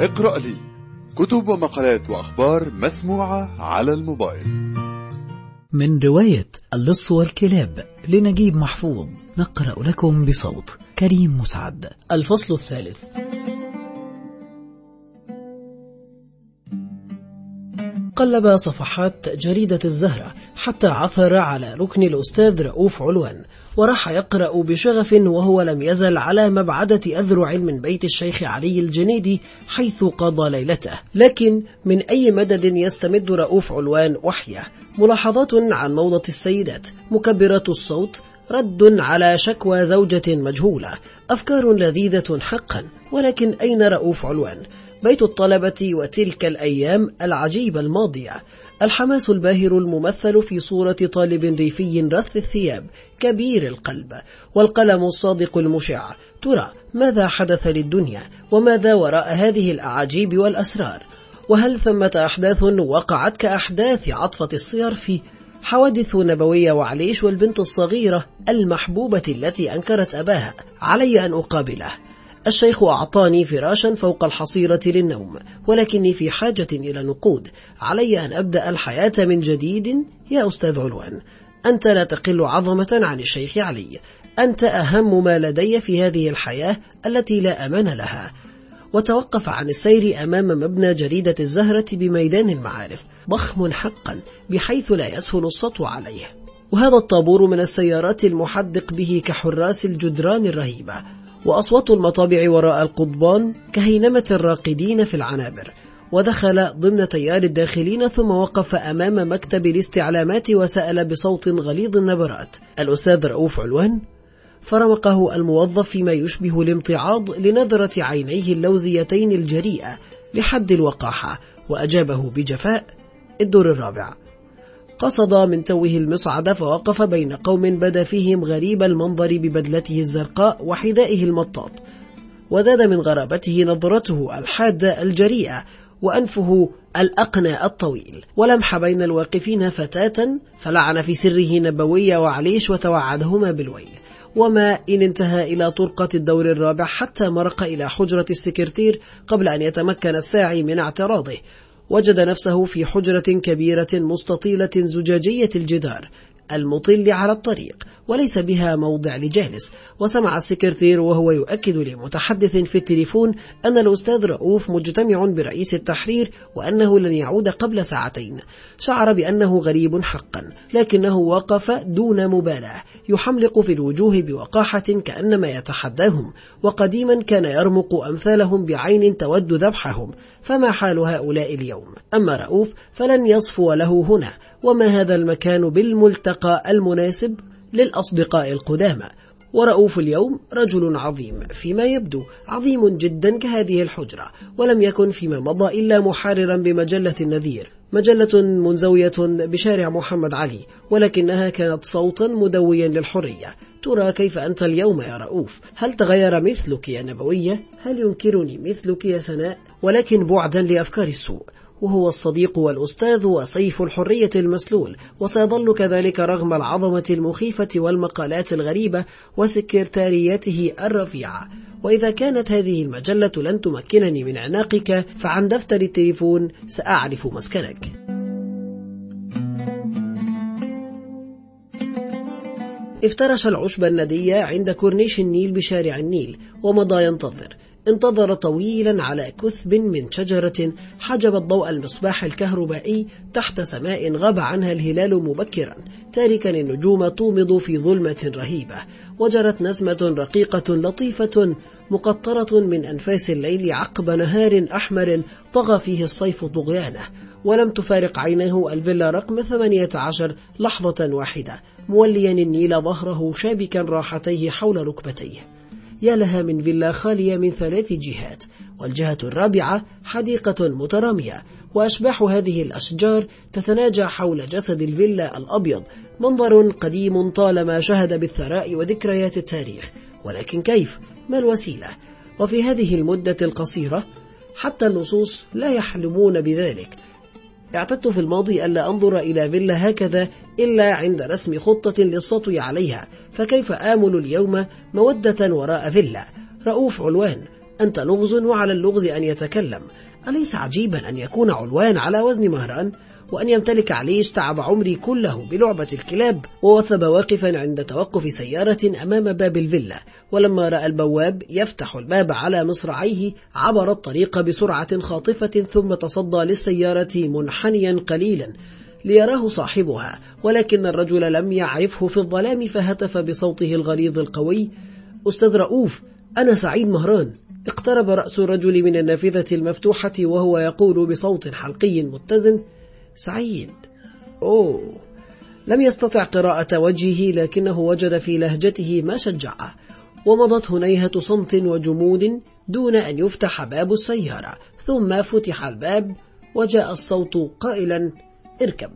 اقرأ لي كتب ومقالات وأخبار مسموعة على الموبايل. من رواية اللص والكلاب لنجيب محفوظ نقرأ لكم بصوت كريم مسعد. الفصل الثالث. قلب صفحات جريدة الزهرة حتى عثر على ركن الأستاذ رؤوف علوان وراح يقرأ بشغف وهو لم يزل على مبعدة أذرع من بيت الشيخ علي الجنيدي حيث قضى ليلته لكن من أي مدد يستمد رؤوف علوان وحيه ملاحظات عن موضة السيدات مكبرات الصوت رد على شكوى زوجة مجهولة أفكار لذيذة حقا ولكن أين رؤوف علوان؟ بيت الطلبة وتلك الأيام العجيبة الماضية الحماس الباهر الممثل في صورة طالب ريفي رث الثياب كبير القلب. والقلم الصادق المشع. ترى ماذا حدث للدنيا؟ وماذا وراء هذه الأعاجيب والأسرار؟ وهل ثمة أحداث وقعت كأحداث عطفة الصيرف حوادث نبوية وعليش والبنت الصغيرة المحبوبة التي أنكرت أباها؟ علي أن أقابله. الشيخ أعطاني فراشا فوق الحصيرة للنوم ولكني في حاجة إلى نقود. علي أن أبدأ الحياة من جديد يا أستاذ علوان. أنت لا تقل عظمة عن الشيخ علي. أنت أهم ما لدي في هذه الحياة التي لا أمان لها. وتوقف عن السير أمام مبنى جريدة الزهرة بميدان المعارف ضخم حقا بحيث لا يسهل السطو عليه. وهذا الطابور من السيارات المحدق به كحراس الجدران الرهيبة. وأصوات المطابع وراء القضبان كهينمة الراقدين في العنابر. ودخل ضمن تيار الداخلين ثم وقف أمام مكتب الاستعلامات وسأل بصوت غليظ النبرات. الأستاذ رؤوف علوان فرمقه الموظف فيما يشبه الامتعاض لنظرة عينيه اللوزيتين الجريئة لحد الوقاحة وأجابه بجفاء الدور الرابع. قصد من توه المصعد فوقف بين قوم بدا فيهم غريب المنظر ببدلته الزرقاء وحذائه المطاط وزاد من غرابته نظرته الحادة الجريئة وأنفه الأقنى الطويل. ولمح بين الواقفين فتاة فلعن في سره نبوية وعليش وتوعدهما بالويل. وما إن انتهى إلى طرقة الدور الرابع حتى مرق إلى حجرة السكرتير قبل أن يتمكن الساعي من اعتراضه. وجد نفسه في حجرة كبيرة مستطيلة زجاجية الجدار المطل على الطريق. وليس بها موضع لجالس وسمع السكرتير وهو يؤكد لمتحدث في التليفون أن الأستاذ رؤوف مجتمع برئيس التحرير وأنه لن يعود قبل ساعتين. شعر بأنه غريب حقا لكنه وقف دون مبالاة يحملق في الوجوه بوقاحة كأنما يتحداهم وقديما كان يرمق أمثالهم بعين تود ذبحهم. فما حال هؤلاء اليوم؟ أما رؤوف فلن يصفو له هنا. وما هذا المكان بالملتقى المناسب؟ للأصدقاء القدامى. ورؤوف اليوم رجل عظيم فيما يبدو عظيم جدا كهذه الحجرة ولم يكن فيما مضى إلا محررا بمجلة النذير. مجلة منزوية بشارع محمد علي ولكنها كانت صوتا مدويا للحرية. ترى كيف أنت اليوم يا رؤوف؟ هل تغير مثلك يا نبوية؟ هل ينكرني مثلك يا سناء؟ ولكن بعدا لأفكار السوء. وهو الصديق والأستاذ وسيف الحرية المسلول. وسيظل كذلك رغم العظمة المخيفة والمقالات الغريبة وسكرتاريته الرفيعة. وإذا كانت هذه المجلة لن تمكنني من عناقك فعن دفتر التليفون سأعرف مسكنك. افترش العشب الندية عند كورنيش النيل بشارع النيل ومضى ينتظر. انتظر طويلا على كثب من شجرة حجبت ضوء المصباح الكهربائي تحت سماء غاب عنها الهلال مبكرا تاركا النجوم تومض في ظلمة رهيبة. وجرت نسمة رقيقة لطيفة مقطرة من أنفاس الليل عقب نهار أحمر طغى فيه الصيف طغيانه. ولم تفارق عينه الفيلا رقم 18 لحظة واحدة موليا النيل ظهره شابكا راحتيه حول ركبتيه. يا لها من فيلا خالية من ثلاث جهات والجهة الرابعة حديقة مترامية وأشباح هذه الأشجار تتناجى حول جسد الفيلا الأبيض منظر قديم طالما شهد بالثراء وذكريات التاريخ ولكن كيف؟ ما الوسيلة؟ وفي هذه المدة القصيرة حتى اللصوص لا يحلمون بذلك اعتدت في الماضي ألا أنظر إلى فيلا هكذا إلا عند رسم خطة للسطو عليها فكيف آمل اليوم مودة وراء فيلا؟ رؤوف علوان أنت لغز وعلى اللغز أن يتكلم أليس عجيبا أن يكون علوان على وزن مهران؟ وأن يمتلك عليش تعب عمري كله بلعبة الكلاب ووثب واقفا عند توقف سيارة أمام باب الفيلا ولما رأى البواب يفتح الباب على مصرعيه عبر الطريق بسرعة خاطفة ثم تصدى للسيارة منحنيا قليلا ليراه صاحبها ولكن الرجل لم يعرفه في الظلام فهتف بصوته الغليظ القوي أستاذ رؤوف أنا سعيد مهران. اقترب رأس الرجل من النافذة المفتوحة وهو يقول بصوت حلقي متزن سعيد. أوه لم يستطع قراءة وجهه لكنه وجد في لهجته ما شجعه ومضت هنيهة صمت وجمود دون أن يفتح باب السيارة. ثم فتح الباب وجاء الصوت قائلا اركب.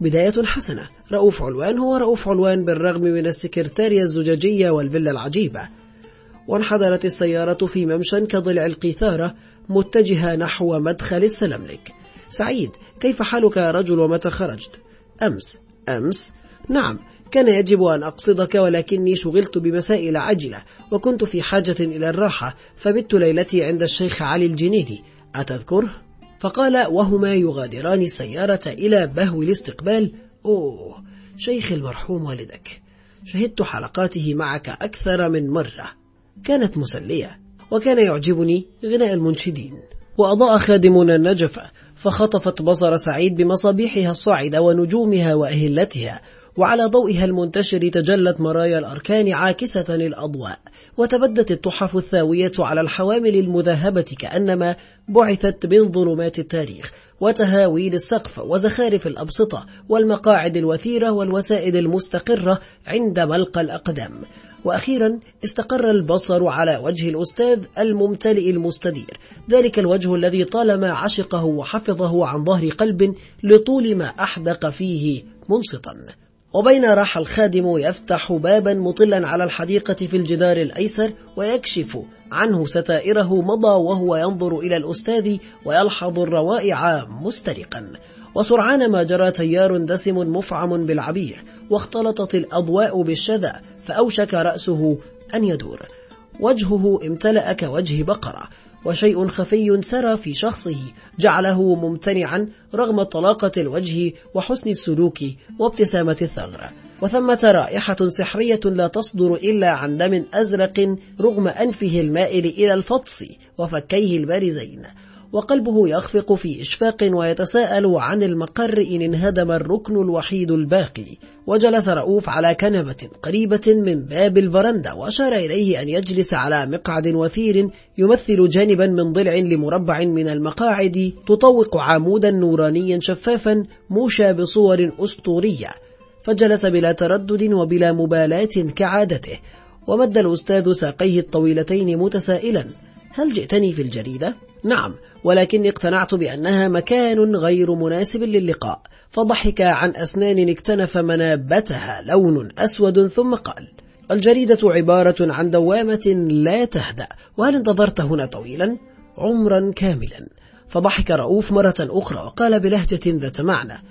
بداية حسنة. رؤوف علوان هو رؤوف علوان بالرغم من السكرتارية الزجاجية والفيلا العجيبة. وانحدرت السيارة في ممشى كضلع القيثارة متجهة نحو مدخل السلملك. سعيد كيف حالك يا رجل ومتى خرجت؟ أمس أمس؟ نعم كان يجب أن أقصدك ولكني شغلت بمسائل عجلة وكنت في حاجة إلى الراحة فبت ليلتي عند الشيخ علي الجنيدي أتذكره؟ فقال وهما يغادران السيارة إلى بهو الاستقبال؟ أوه شيخ المرحوم والدك شهدت حلقاته معك أكثر من مرة كانت مسلية وكان يعجبني غناء المنشدين. وأضاء خادمنا النجفة فخطفت بصر سعيد بمصابيحها الصاعدة ونجومها وأهلتها وعلى ضوئها المنتشر تجلت مرايا الأركان عاكسة الأضواء وتبدت التحف الثاوية على الحوامل المذهبة كأنما بعثت من ظلمات التاريخ وتهاويل السقف وزخارف الأبسطة والمقاعد الوثيرة والوسائد المستقرة عند ملقى الأقدام وأخيرا استقر البصر على وجه الأستاذ الممتلئ المستدير. ذلك الوجه الذي طالما عشقه وحفظه عن ظهر قلب لطول ما أحدق فيه منصتا. وبين راح الخادم يفتح بابا مطلا على الحديقة في الجدار الأيسر ويكشف عنه ستائره مضى وهو ينظر إلى الأستاذ ويلحظ الروائع مسترقا. وسرعان ما جرى تيار دسم مفعم بالعبير واختلطت الأضواء بالشذا فأوشك رأسه أن يدور. وجهه امتلأ كوجه بقرة وشيء خفي سرى في شخصه جعله ممتنعا رغم طلاقة الوجه وحسن السلوك وابتسامة الثغرة وثمة رائحة سحرية لا تصدر إلا عن دم أزرق رغم أنفه المائل إلى الفطس وفكيه البارزين. وقلبه يخفق في إشفاق ويتساءل عن المقر إن انهدم الركن الوحيد الباقي. وجلس رؤوف على كنبة قريبة من باب الفرندا وأشار إليه أن يجلس على مقعد وثير يمثل جانبا من ضلع لمربع من المقاعد تطوق عمودا نورانيا شفافا موشى بصور أسطورية. فجلس بلا تردد وبلا مبالاة كعادته. ومد الأستاذ ساقيه الطويلتين متسائلا. هل جئتني في الجريدة؟ نعم ولكني اقتنعت بأنها مكان غير مناسب للقاء فضحك عن أسنان اكتنف منابتها لون أسود ثم قال الجريدة عبارة عن دوامة لا تهدأ وهل انتظرت هنا طويلا؟ عمرا كاملا فضحك رؤوف مرة أخرى وقال بلهجة ذات معنى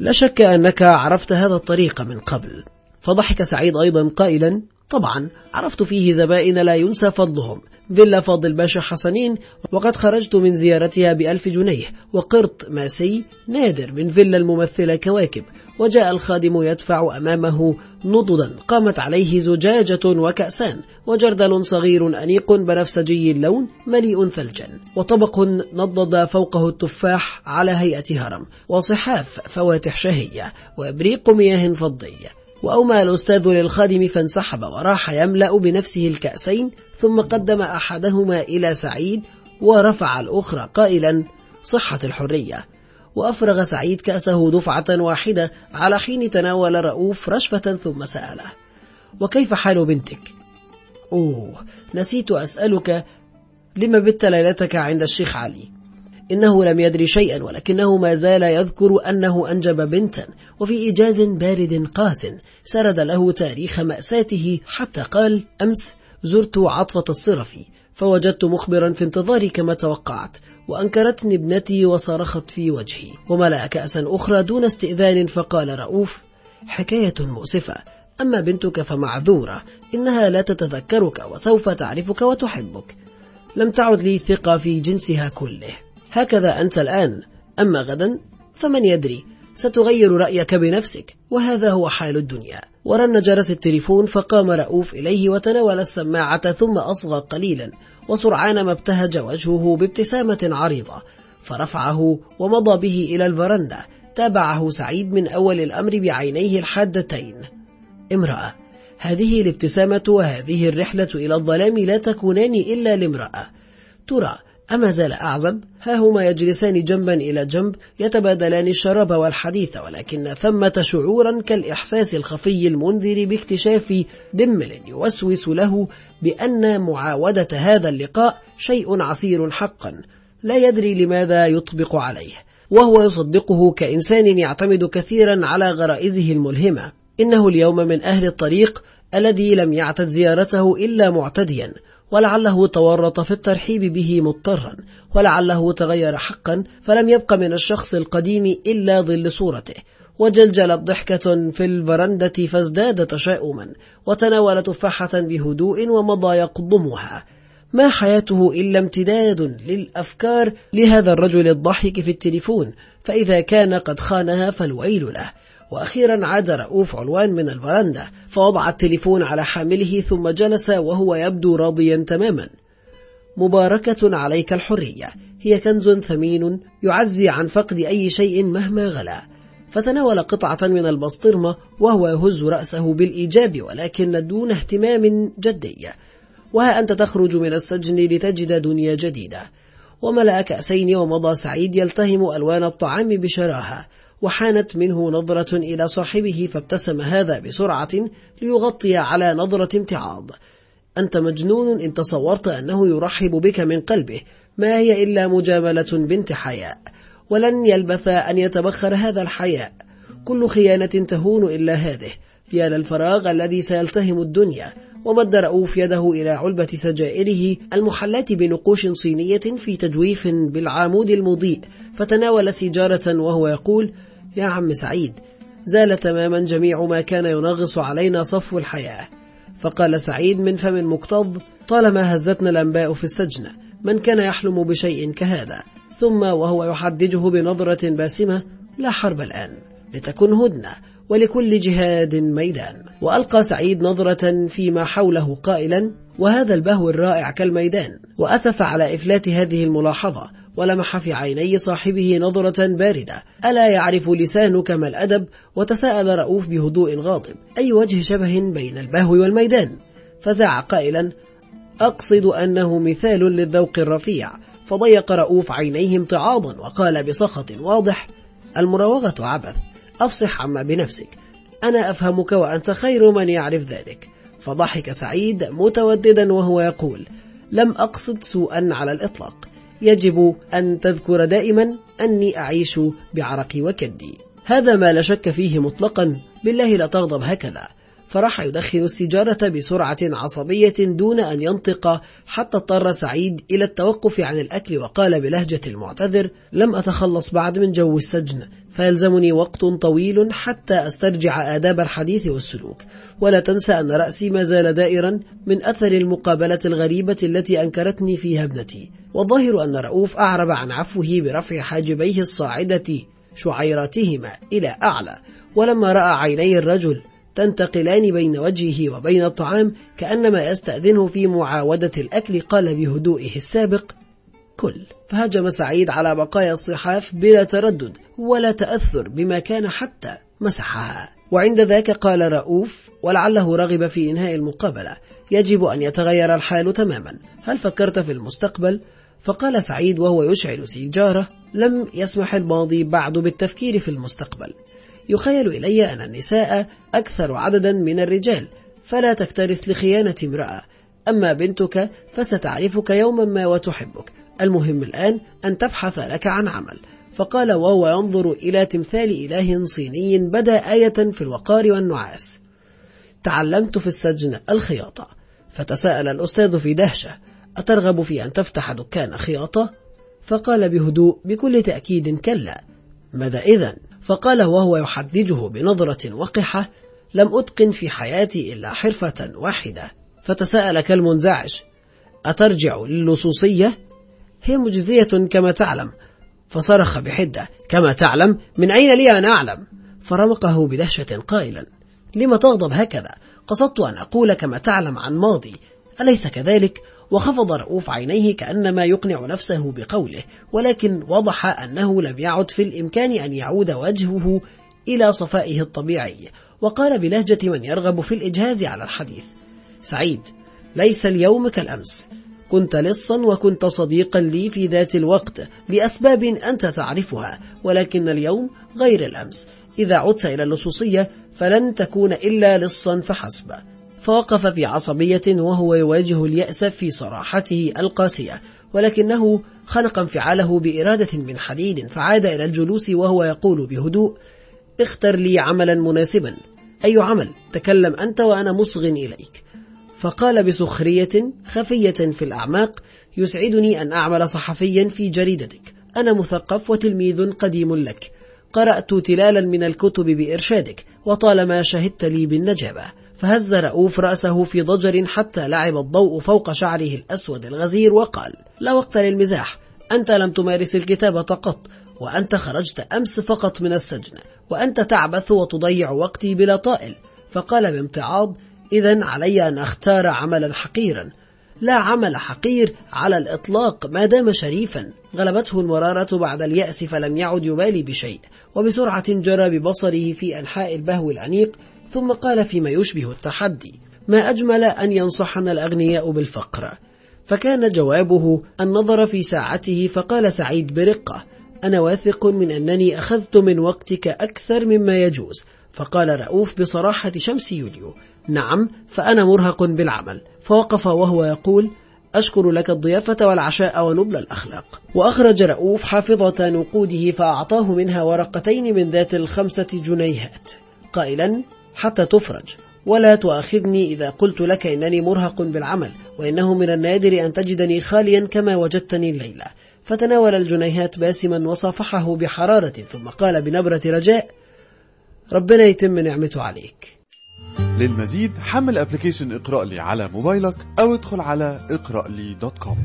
لا شك أنك عرفت هذا الطريق من قبل فضحك سعيد أيضا قائلا طبعا عرفت فيه زبائن لا ينسى فضلهم فيلا فاضل باشا حسنين وقد خرجت من زيارتها بألف جنيه وقرط ماسي نادر من فيلا الممثلة كواكب وجاء الخادم يدفع أمامه نضدا قامت عليه زجاجة وكأسان وجردل صغير أنيق بنفسجي اللون مليء ثلجا وطبق نضد فوقه التفاح على هيئة هرم وصحاف فواتح شهية وإبريق مياه فضية. وأومى الأستاذ للخادم فانسحب وراح يملأ بنفسه الكأسين ثم قدم أحدهما إلى سعيد ورفع الأخرى قائلا صحة الحرية وأفرغ سعيد كأسه دفعة واحدة على حين تناول رؤوف رشفة ثم سأله وكيف حال بنتك؟ أوه نسيت أسألك لما بت ليلتك عند الشيخ علي إنه لم يدري شيئا ولكنه ما زال يذكر أنه أنجب بنتا وفي إجاز بارد قاس سرد له تاريخ مأساته حتى قال أمس زرت عطفة الصرفي فوجدت مخبرا في انتظاري كما توقعت وأنكرتني ابنتي وصرخت في وجهي وملأ كأسا أخرى دون استئذان فقال رؤوف حكاية مؤسفة أما بنتك فمعذورة إنها لا تتذكرك وسوف تعرفك وتحبك لم تعد لي ثقة في جنسها كله. هكذا أنت الآن. أما غدا فمن يدري ستغير رأيك بنفسك وهذا هو حال الدنيا. ورن جرس التليفون فقام رؤوف إليه وتناول السماعة ثم أصغى قليلا وسرعان ما ابتهج وجهه بابتسامة عريضة. فرفعه ومضى به إلى الفرندا. تابعه سعيد من أول الأمر بعينيه الحادتين. امرأة. هذه الابتسامة وهذه الرحلة إلى الظلام لا تكونان إلا لامرأة. ترى أما زال أعزب ها هما يجلسان جنبا إلى جنب يتبادلان الشراب والحديث ولكن ثمة شعورا كالإحساس الخفي المنذر باكتشاف دمل يوسوس له بأن معاودة هذا اللقاء شيء عسير حقا لا يدري لماذا يطبق عليه. وهو يصدقه كإنسان يعتمد كثيرا على غرائزه الملهمة. إنه اليوم من أهل الطريق الذي لم يعتد زيارته إلا معتديا ولعله تورط في الترحيب به مضطرا ولعله تغير حقا فلم يبق من الشخص القديم إلا ظل صورته. وجلجلت ضحكة في البرندة فازداد تشاؤما وتناول تفاحة بهدوء ومضى يقضمها. ما حياته إلا امتداد للأفكار لهذا الرجل الضحك في التليفون فإذا كان قد خانها فالويل له. وأخيرا عاد رؤوف علوان من الفرندة فوضع التليفون على حامله ثم جلس وهو يبدو راضيا تماما. مباركة عليك الحرية. هي كنز ثمين يعزي عن فقد أي شيء مهما غلا. فتناول قطعة من البسطرمة وهو يهز رأسه بالإيجاب ولكن دون اهتمام جدي. وها أنت تخرج من السجن لتجد دنيا جديدة. وملأ كأسين ومضى سعيد يلتهم ألوان الطعام بشراهة. وحانت منه نظرة إلى صاحبه فابتسم هذا بسرعة ليغطي على نظرة امتعاض. أنت مجنون إن تصورت أنه يرحب بك من قلبه. ما هي إلا مجاملة بنت حياء. ولن يلبث أن يتبخر هذا الحياء. كل خيانة تهون إلا هذه. يا للفراغ الذي سيلتهم الدنيا. ومد رؤوف يده إلى علبة سجائره المحلاة بنقوش صينية في تجويف بالعامود المضيء. فتناول سيجارة وهو يقول يا عم سعيد زال تماما جميع ما كان ينغص علينا صفو الحياة. فقال سعيد من فم مكتظ طالما هزتنا الأنباء في السجن من كان يحلم بشيء كهذا؟ ثم وهو يحدجه بنظرة باسمة لا حرب الآن. لتكن هدنة ولكل جهاد ميدان. وألقى سعيد نظرة فيما حوله قائلا وهذا البهو الرائع كالميدان. وأسف على إفلات هذه الملاحظة ولمح في عيني صاحبه نظرة باردة. ألا يعرف لسانك ما الأدب؟ وتساءل رؤوف بهدوء غاضب. أي وجه شبه بين البهو والميدان؟ فزع قائلا أقصد أنه مثال للذوق الرفيع. فضيق رؤوف عينيه امتعاضا وقال بسخط واضح المراوغة عبث. أفصح عما بنفسك. أنا أفهمك وأنت خير من يعرف ذلك. فضحك سعيد متوددا وهو يقول لم أقصد سوءا على الإطلاق. يجب أن تذكر دائما أني أعيش بعرقي وكدي. هذا ما لا شك فيه مطلقا. بالله لا تغضب هكذا. فراح يدخن السيجارة بسرعة عصبية دون أن ينطق حتى اضطر سعيد إلى التوقف عن الأكل وقال بلهجة المعتذر لم أتخلص بعد من جو السجن فيلزمني وقت طويل حتى أسترجع آداب الحديث والسلوك. ولا تنسى أن رأسي ما زال دائرا من أثر المقابلة الغريبة التي أنكرتني فيها ابنتي. والظاهر أن رؤوف أعرب عن عفوه برفع حاجبيه الصاعدة شعيراتهما إلى أعلى ولما رأى عيني الرجل تنتقلان بين وجهه وبين الطعام كأنما يستأذنه في معاودة الأكل قال بهدوئه السابق كل. فهجم سعيد على بقايا الصحاف بلا تردد ولا تأثر بما كان حتى مسحها. وعند ذاك قال رؤوف ولعله رغب في إنهاء المقابلة. يجب أن يتغير الحال تماما. هل فكرت في المستقبل؟ فقال سعيد وهو يشعل سيجارة لم يسمح الماضي بعد بالتفكير في المستقبل. يخيل إلي أن النساء أكثر عددا من الرجال فلا تكترث لخيانة امرأة. أما بنتك فستعرفك يوما ما وتحبك. المهم الآن أن تبحث لك عن عمل. فقال وهو ينظر إلى تمثال إله صيني بدا آية في الوقار والنعاس. تعلمت في السجن الخياطة. فتساءل الأستاذ في دهشة أترغب في أن تفتح دكان خياطة؟ فقال بهدوء بكل تأكيد كلا. ماذا إذن؟ فقال وهو يحدجه بنظرة وقحة لم أتقن في حياتي إلا حرفة واحدة. فتساءل كالمنزعج أترجع للصوصية هي مجزية كما تعلم. فصرخ بحدة كما تعلم؟ من أين لي أن أعلم؟ فرمقه بدهشة قائلا لم تغضب هكذا؟ قصدت أن أقول كما تعلم عن ماضي أليس كذلك؟ وخفض رؤوف عينيه كأنما يقنع نفسه بقوله ولكن وضح أنه لم يعد في الإمكان أن يعود وجهه إلى صفائه الطبيعي وقال بلهجة من يرغب في الإجهاز على الحديث. سعيد ليس اليوم كالأمس. كنت لصا وكنت صديقا لي في ذات الوقت لأسباب أنت تعرفها ولكن اليوم غير الأمس. إذا عدت إلى اللصوصية فلن تكون إلا لصا فحسب. فوقف في عصبية وهو يواجه اليأس في صراحته القاسية ولكنه خنق انفعاله بإرادة من حديد فعاد إلى الجلوس وهو يقول بهدوء اختر لي عملا مناسبا أي عمل؟ تكلم أنت وأنا مصغ إليك. فقال بسخرية خفية في الأعماق يسعدني أن أعمل صحفيا في جريدتك أنا مثقف وتلميذ قديم لك قرأت تلالا من الكتب بإرشادك وطالما شهدت لي بالنجابة. فهز رؤوف رأسه في ضجر حتى لعب الضوء فوق شعره الأسود الغزير وقال لا وقت للمزاح. أنت لم تمارس الكتابة قط وأنت خرجت أمس فقط من السجن وأنت تعبث وتضيع وقتي بلا طائل. فقال بامتعاض إذا علي أن أختار عملا حقيرا. لا عمل حقير على الإطلاق ما دام شريفا. غلبته المرارة بعد اليأس فلم يعد يبالي بشيء وبسرعة جرى ببصره في أنحاء البهو الأنيق ثم قال فيما يشبه التحدي ما أجمل أن ينصحنا الأغنياء بالفقر؟ فكان جوابه النظر في ساعته فقال سعيد برقة أنا واثق من أنني أخذت من وقتك أكثر مما يجوز. فقال رؤوف بصراحة شمس يوليو نعم فأنا مرهق بالعمل. فوقف وهو يقول أشكر لك الضيافة والعشاء ونبل الأخلاق. وأخرج رؤوف حافظة نقوده فأعطاه منها ورقتين من ذات الخمسة جنيهات. قائلا حتى تفرج. ولا تؤاخذني إذا قلت لك إنني مرهق بالعمل وإنه من النادر أن تجدني خاليا كما وجدتني الليلة. فتناول الجنيهات باسما وصافحه بحرارة ثم قال بنبرة رجاء ربنا يتم نعمته عليك. للمزيد حمل application اقرأ لي على موبايلك أو ادخل على اقرأ لي dot com.